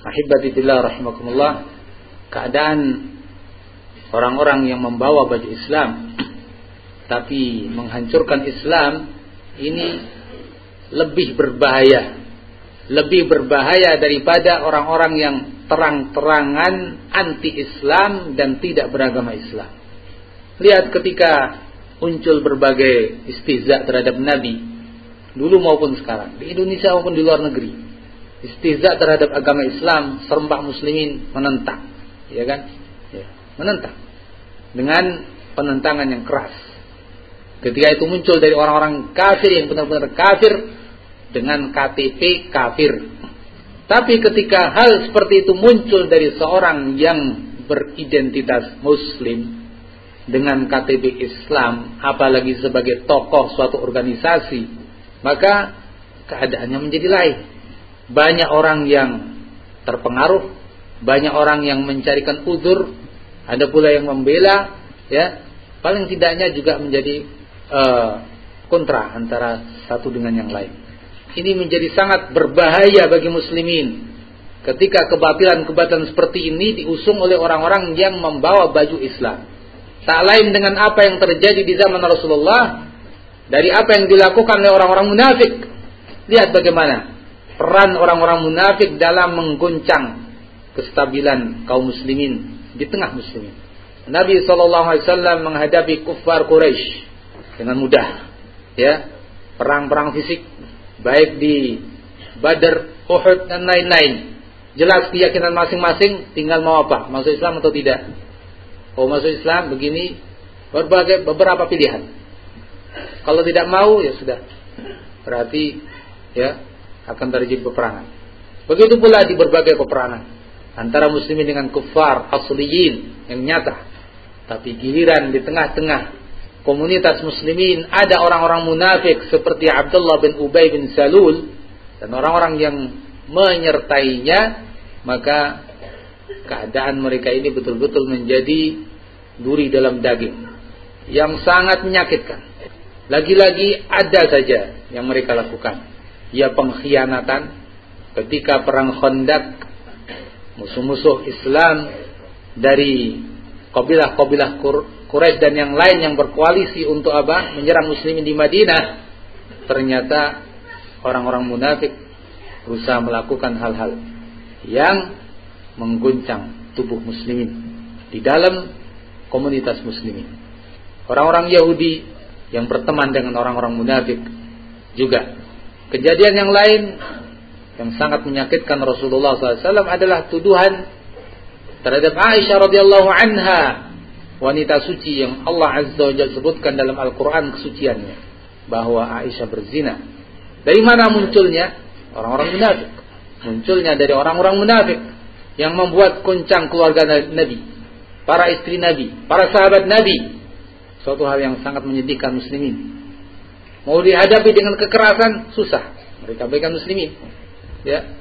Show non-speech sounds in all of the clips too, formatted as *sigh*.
Ahibati rahimakumullah, keadaan orang-orang yang membawa baju Islam tapi menghancurkan Islam ini lebih berbahaya. Lebih berbahaya daripada orang-orang yang terang-terangan anti-Islam dan tidak beragama Islam. Lihat ketika muncul berbagai istiza terhadap Nabi dulu maupun sekarang di Indonesia maupun di luar negeri istihza terhadap agama Islam, serempak muslimin menentang, ya kan? Ya, menentang dengan penentangan yang keras. Ketika itu muncul dari orang-orang kafir yang benar-benar kafir dengan KTP kafir. Tapi ketika hal seperti itu muncul dari seorang yang beridentitas muslim dengan KTP Islam, apalagi sebagai tokoh suatu organisasi, maka keadaannya menjadi lain banyak orang yang terpengaruh, banyak orang yang mencarikan uzur, ada pula yang membela, ya. Paling tidaknya juga menjadi uh, kontra antara satu dengan yang lain. Ini menjadi sangat berbahaya bagi muslimin ketika kebatilan-kebatilan seperti ini diusung oleh orang-orang yang membawa baju Islam. Tak lain dengan apa yang terjadi di zaman Rasulullah dari apa yang dilakukan oleh orang-orang munafik. Lihat bagaimana peran orang-orang munafik dalam mengguncang kestabilan kaum muslimin di tengah muslimin. Nabi SAW menghadapi kufar Quraisy dengan mudah, ya perang-perang fisik baik di Badar, Uhud dan lain-lain. Jelas keyakinan masing-masing, tinggal mau apa, masuk Islam atau tidak. Oh masuk Islam begini, berbagai beberapa pilihan. Kalau tidak mau ya sudah, berarti ya akan terjadi peperangan. Begitu pula di berbagai peperangan antara muslimin dengan kufar asliyin yang nyata. Tapi giliran di tengah-tengah komunitas muslimin ada orang-orang munafik seperti Abdullah bin Ubay bin Salul dan orang-orang yang menyertainya maka keadaan mereka ini betul-betul menjadi duri dalam daging yang sangat menyakitkan. Lagi-lagi ada saja yang mereka lakukan ya pengkhianatan ketika perang Khandaq musuh-musuh Islam dari kabilah-kabilah Quraisy dan yang lain yang berkoalisi untuk apa? menyerang muslimin di Madinah. Ternyata orang-orang munafik berusaha melakukan hal-hal yang mengguncang tubuh muslimin di dalam komunitas muslimin. Orang-orang Yahudi yang berteman dengan orang-orang munafik juga Kejadian yang lain yang sangat menyakitkan Rasulullah SAW adalah tuduhan terhadap Aisyah radhiyallahu anha wanita suci yang Allah Azza wa Jalla sebutkan dalam Al-Quran kesuciannya bahwa Aisyah berzina. Dari mana munculnya? Orang-orang munafik. Munculnya dari orang-orang munafik yang membuat kuncang keluarga Nabi, para istri Nabi, para sahabat Nabi. Suatu hal yang sangat menyedihkan muslimin. Mau dihadapi dengan kekerasan susah. Mereka berikan muslimin. Ya.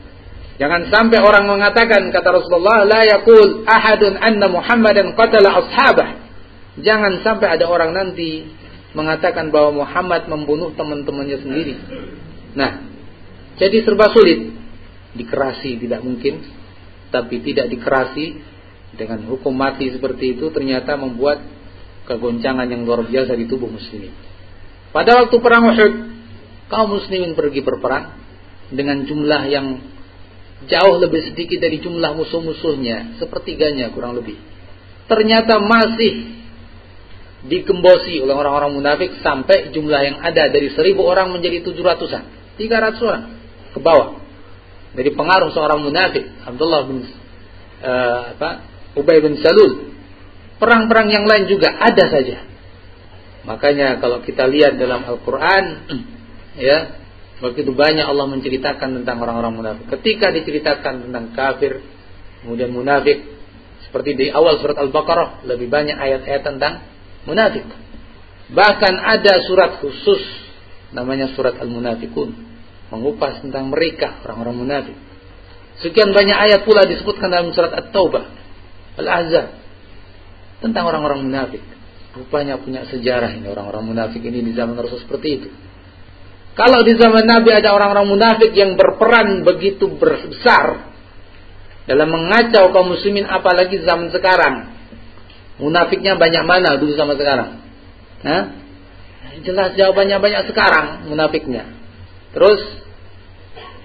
Jangan sampai orang mengatakan kata Rasulullah la yakul ahadun anna Muhammadan qatala ashabah. Jangan sampai ada orang nanti mengatakan bahwa Muhammad membunuh teman-temannya sendiri. Nah, jadi serba sulit. Dikerasi tidak mungkin, tapi tidak dikerasi dengan hukum mati seperti itu ternyata membuat kegoncangan yang luar biasa di tubuh muslimin. Pada waktu perang Uhud, kaum muslimin pergi berperang dengan jumlah yang jauh lebih sedikit dari jumlah musuh-musuhnya, sepertiganya kurang lebih. Ternyata masih digembosi oleh orang-orang munafik sampai jumlah yang ada dari seribu orang menjadi tujuh ratusan, tiga ratus orang ke bawah. Dari pengaruh seorang munafik, Abdullah bin uh, apa, Ubay bin Salul. Perang-perang yang lain juga ada saja Makanya kalau kita lihat dalam Al-Quran, *clears throat* ya, begitu banyak Allah menceritakan tentang orang-orang munafik. Ketika diceritakan tentang kafir, kemudian munafik, seperti di awal surat Al-Baqarah, lebih banyak ayat-ayat tentang munafik. Bahkan ada surat khusus namanya surat Al-Munafikun, mengupas tentang mereka orang-orang munafik. Sekian banyak ayat pula disebutkan dalam surat At-Taubah, Al-Ahzab tentang orang-orang munafik. Rupanya punya sejarah ini orang-orang munafik ini di zaman Rasul seperti itu. Kalau di zaman Nabi ada orang-orang munafik yang berperan begitu besar dalam mengacau kaum muslimin apalagi zaman sekarang. Munafiknya banyak mana dulu sama sekarang? Hah? Jelas jawabannya banyak sekarang munafiknya. Terus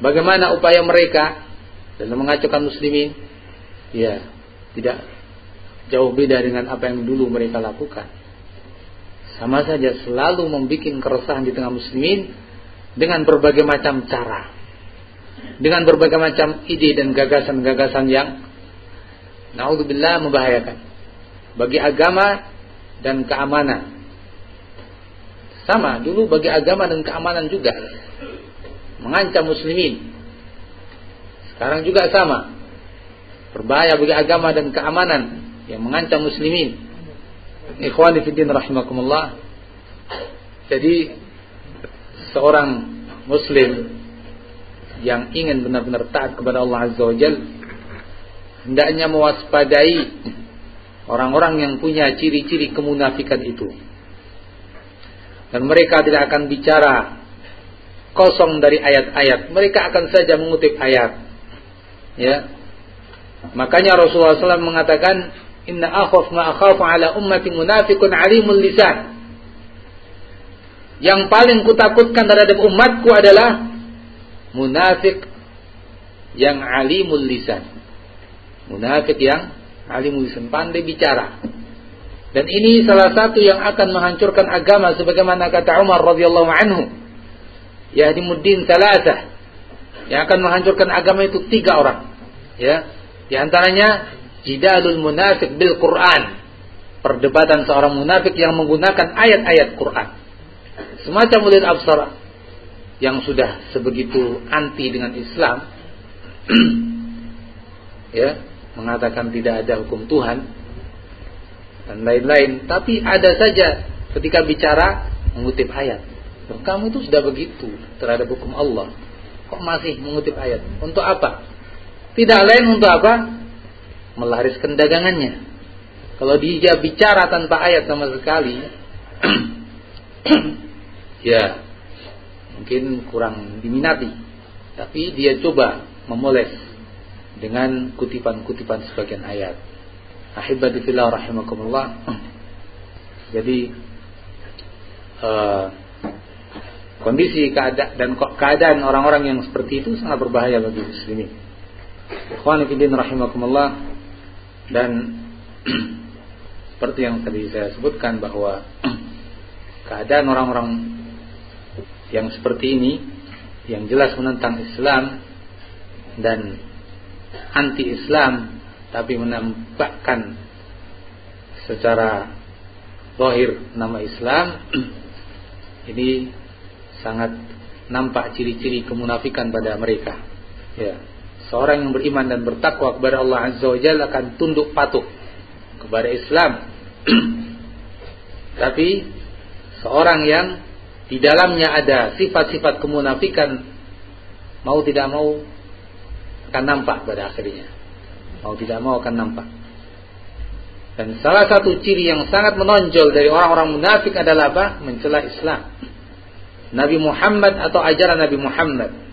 bagaimana upaya mereka dalam mengacaukan muslimin? Ya, tidak jauh beda dengan apa yang dulu mereka lakukan. Sama saja selalu membuat keresahan di tengah muslimin dengan berbagai macam cara dengan berbagai macam ide dan gagasan-gagasan yang naudzubillah membahayakan bagi agama dan keamanan. Sama dulu bagi agama dan keamanan juga mengancam muslimin. Sekarang juga sama. Berbahaya bagi agama dan keamanan yang mengancam muslimin. Ikhwani fiddin rahimakumullah. Jadi seorang muslim yang ingin benar-benar taat kepada Allah Azza wa hendaknya mewaspadai orang-orang yang punya ciri-ciri kemunafikan itu dan mereka tidak akan bicara kosong dari ayat-ayat mereka akan saja mengutip ayat ya makanya Rasulullah SAW mengatakan inna akhaf ma akhafu ala ummati munafikun alimul lisan yang paling kutakutkan terhadap umatku adalah munafik yang alimul lisan. Munafik yang alimul lisan, pandai bicara. Dan ini salah satu yang akan menghancurkan agama sebagaimana kata Umar radhiyallahu anhu. Yahdimuddin salasah. Yang akan menghancurkan agama itu tiga orang. Ya. Di antaranya jidalul munafik bil Quran. Perdebatan seorang munafik yang menggunakan ayat-ayat Quran. Semacam ulil absar yang sudah sebegitu anti dengan Islam *clears throat* ya mengatakan tidak ada hukum Tuhan dan lain-lain. Tapi ada saja ketika bicara mengutip ayat. Kamu itu sudah begitu terhadap hukum Allah. Kok masih mengutip ayat? Untuk apa? Tidak lain untuk apa melariskan dagangannya. Kalau dia bicara tanpa ayat sama sekali *clears throat* ya mungkin kurang diminati. Tapi dia coba memoles dengan kutipan-kutipan sebagian ayat. Ahibati rahimakumullah. *clears throat* Jadi uh, kondisi keadaan dan keadaan orang-orang yang seperti itu sangat berbahaya bagi muslimin. Ikhwan fillah rahimakumullah dan *clears throat* seperti yang tadi saya sebutkan bahwa *clears throat* keadaan orang-orang yang seperti ini yang jelas menentang Islam dan anti Islam tapi menampakkan secara zahir nama Islam *clears throat* ini sangat nampak ciri-ciri kemunafikan pada mereka. Ya seorang yang beriman dan bertakwa kepada Allah Azza wa Jalla akan tunduk patuh kepada Islam. *clears throat* Tapi seorang yang di dalamnya ada sifat-sifat kemunafikan mau tidak mau akan nampak pada akhirnya. Mau tidak mau akan nampak. Dan salah satu ciri yang sangat menonjol dari orang-orang munafik adalah apa? Mencela Islam. Nabi Muhammad atau ajaran Nabi Muhammad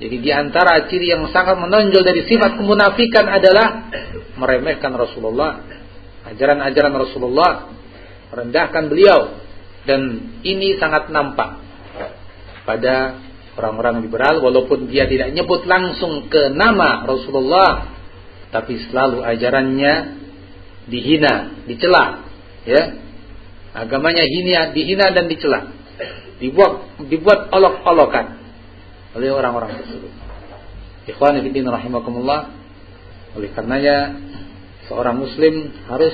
jadi di antara ciri yang sangat menonjol dari sifat kemunafikan adalah meremehkan Rasulullah ajaran-ajaran Rasulullah merendahkan beliau dan ini sangat nampak pada orang-orang liberal walaupun dia tidak nyebut langsung ke nama Rasulullah tapi selalu ajarannya dihina, dicela, ya. Agamanya hina, dihina dan dicela. Dibuat dibuat olok-olokan oleh orang-orang tersebut. Ikhwan fillah rahimakumullah. Oleh karenanya seorang muslim harus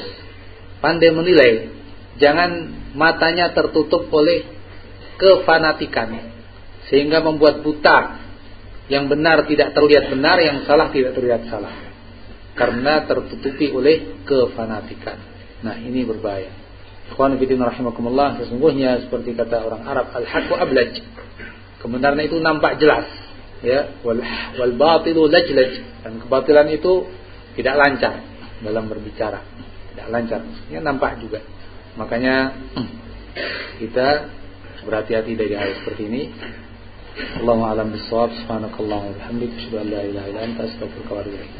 pandai menilai jangan matanya tertutup oleh kefanatikan sehingga membuat buta yang benar tidak terlihat benar yang salah tidak terlihat salah karena tertutupi oleh kefanatikan nah ini berbahaya ikhwan fillah rahimakumullah sesungguhnya seperti kata orang Arab al-haqqu ablaj kebenaran itu nampak jelas ya wal, wal batilu lajlaj dan kebatilan itu tidak lancar dalam berbicara tidak lancar maksudnya nampak juga Makanya kita berhati-hati dari hal seperti ini. Allahu a'lam bishawab. Subhanakallahumma wa bihamdika asyhadu an la ilaha illa anta astaghfiruka wa atubu ilaik.